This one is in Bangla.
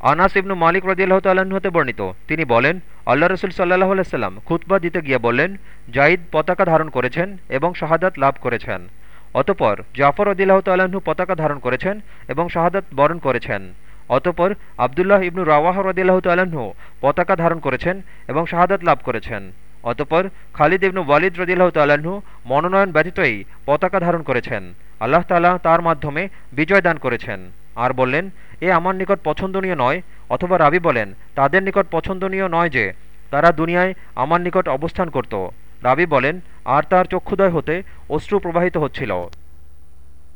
আনাস ইবনু মালিক রদিয়াল্লাহ তাল্লাহ্ন হতে বর্ণিত। তিনি বলেন আল্লাহ রসুল সাল্লাহ আলাইসাল্লাম খুতবা দিতে গিয়ে বললেন, জাইদ পতাকা ধারণ করেছেন এবং শাহাদাত লাভ করেছেন। অতপর জাফর রদিল্লাহ তাল্লাহ্ন পতাকা ধারণ করেছেন এবং শাহাদাত বরণ করেছেন। অতপর আবদুল্লাহ ইবনু রাওয়াহ রদিল্লাহ তাল্লাহ্ন পতাকা ধারণ করেছেন এবং শাহাদাত লাভ করেছেন। অতপর খালিদ ইবনু ওয়ালিদ রদিল্লাহ তাল্লাহ্ন মনোনয়ন ব্যতীতই পতাকা ধারণ করেছেন। আল্লাহ তালা তার মাধ্যমে বিজয় দান করেছেন। আর বললেন, এ আমার নিকট পছন্দনীয় নয়, অথবা রাবি বলেন, তাদের নিকট পছন্দনীয় নয় যে, তারা দুনিয়ায় আমার নিকট অবস্থান করত। রাবি বলেন, আর তার চক্ষুদয় হতে অশ্রু প্রবাহিত হচ্ছিল।